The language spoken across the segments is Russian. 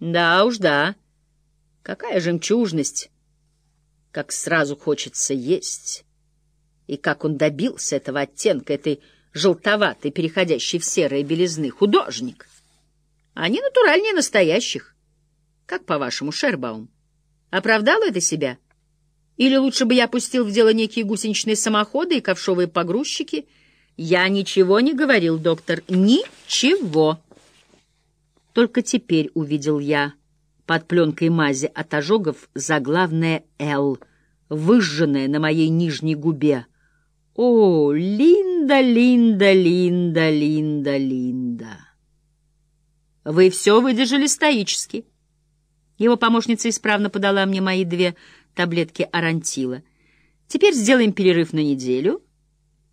Да уж, да. Какая жемчужность! Как сразу хочется есть! И как он добился этого оттенка, этой желтоватой, переходящей в серое белизны, художник! Они натуральнее настоящих. Как по-вашему, Шербаум? Оправдал это себя? Или лучше бы я пустил в дело некие гусеничные самоходы и ковшовые погрузчики? Я ничего не говорил, доктор, ничего. Только теперь увидел я под пленкой мази от ожогов заглавное «Л», выжженное на моей нижней губе. О, Линда, Линда, Линда, Линда, Линда! Вы все выдержали стоически. Его помощница исправно подала мне мои две таблетки арантила. Теперь сделаем перерыв на неделю,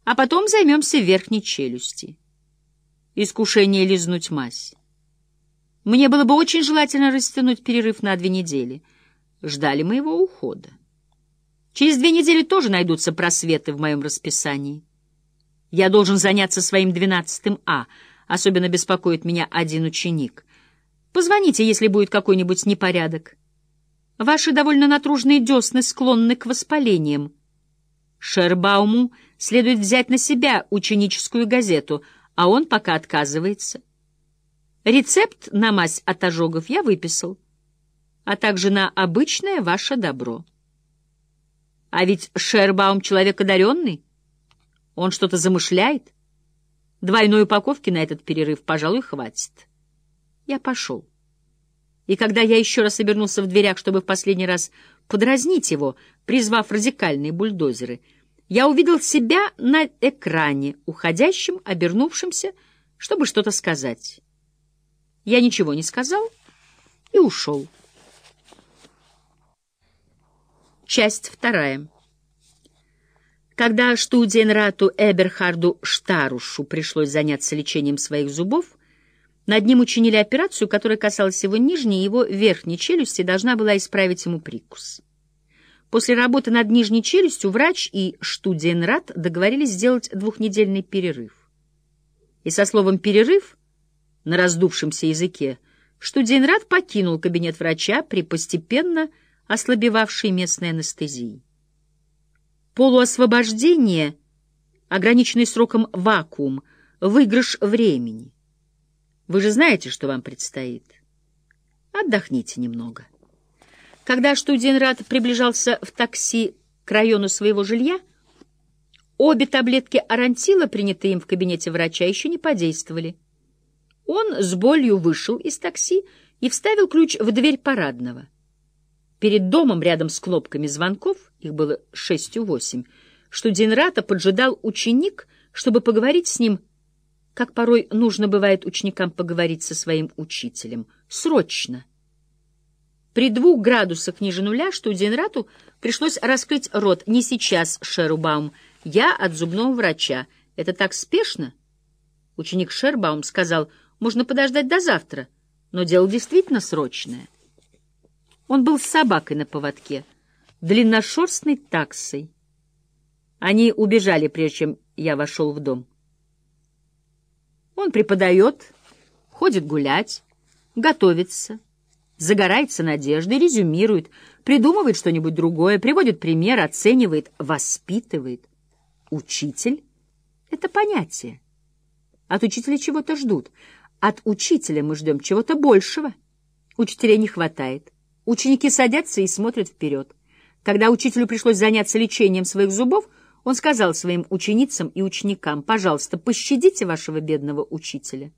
а потом займемся верхней челюсти. Искушение лизнуть мазь. Мне было бы очень желательно растянуть перерыв на две недели. Ждали моего ухода. Через две недели тоже найдутся просветы в моем расписании. Я должен заняться своим двенадцатым А. Особенно беспокоит меня один ученик. Позвоните, если будет какой-нибудь непорядок. Ваши довольно натружные десны склонны к воспалениям. Шербауму следует взять на себя ученическую газету, а он пока отказывается. Рецепт на мазь от ожогов я выписал, а также на обычное ваше добро. А ведь Шербаум человек одаренный. Он что-то замышляет. Двойной упаковки на этот перерыв, пожалуй, хватит. Я пошел. И когда я еще раз обернулся в дверях, чтобы в последний раз подразнить его, призвав радикальные бульдозеры, я увидел себя на экране, уходящим, обернувшимся, чтобы что-то сказать. Я ничего не сказал и ушел. Часть вторая. Когда студенрату Эберхарду Штарушу пришлось заняться лечением своих зубов, над ним учинили операцию, которая касалась его нижней и его верхней челюсти должна была исправить ему прикус. После работы над нижней челюстью врач и Штуденрат договорились сделать двухнедельный перерыв. И со словом «перерыв» на раздувшемся языке, что Дейнрад покинул кабинет врача при постепенно ослабевавшей местной анестезии. Полуосвобождение, ограниченный сроком вакуум, выигрыш времени. Вы же знаете, что вам предстоит. Отдохните немного. Когда Штуденрат приближался в такси к району своего жилья, обе таблетки арантила, принятые им в кабинете врача, еще не подействовали. Он с болью вышел из такси и вставил ключ в дверь парадного. Перед домом, рядом с кнопками звонков, их было шестью восемь, что Динрата поджидал ученик, чтобы поговорить с ним, как порой нужно бывает ученикам поговорить со своим учителем. Срочно. При двух градусах ниже нуля, что Динрату пришлось раскрыть рот. Не сейчас, Шерубаум, я от зубного врача. Это так спешно? Ученик Шербаум сказал — можно подождать до завтра, но дело действительно срочное. Он был с собакой на поводке, длинношерстной таксой. Они убежали, прежде чем я вошел в дом. Он преподает, ходит гулять, готовится, загорается надеждой, резюмирует, придумывает что-нибудь другое, приводит пример, оценивает, воспитывает. Учитель — это понятие. От учителя чего-то ждут — от учителя мы ждем чего-то большего. Учителей не хватает. Ученики садятся и смотрят вперед. Когда учителю пришлось заняться лечением своих зубов, он сказал своим ученицам и ученикам, «Пожалуйста, пощадите вашего бедного учителя».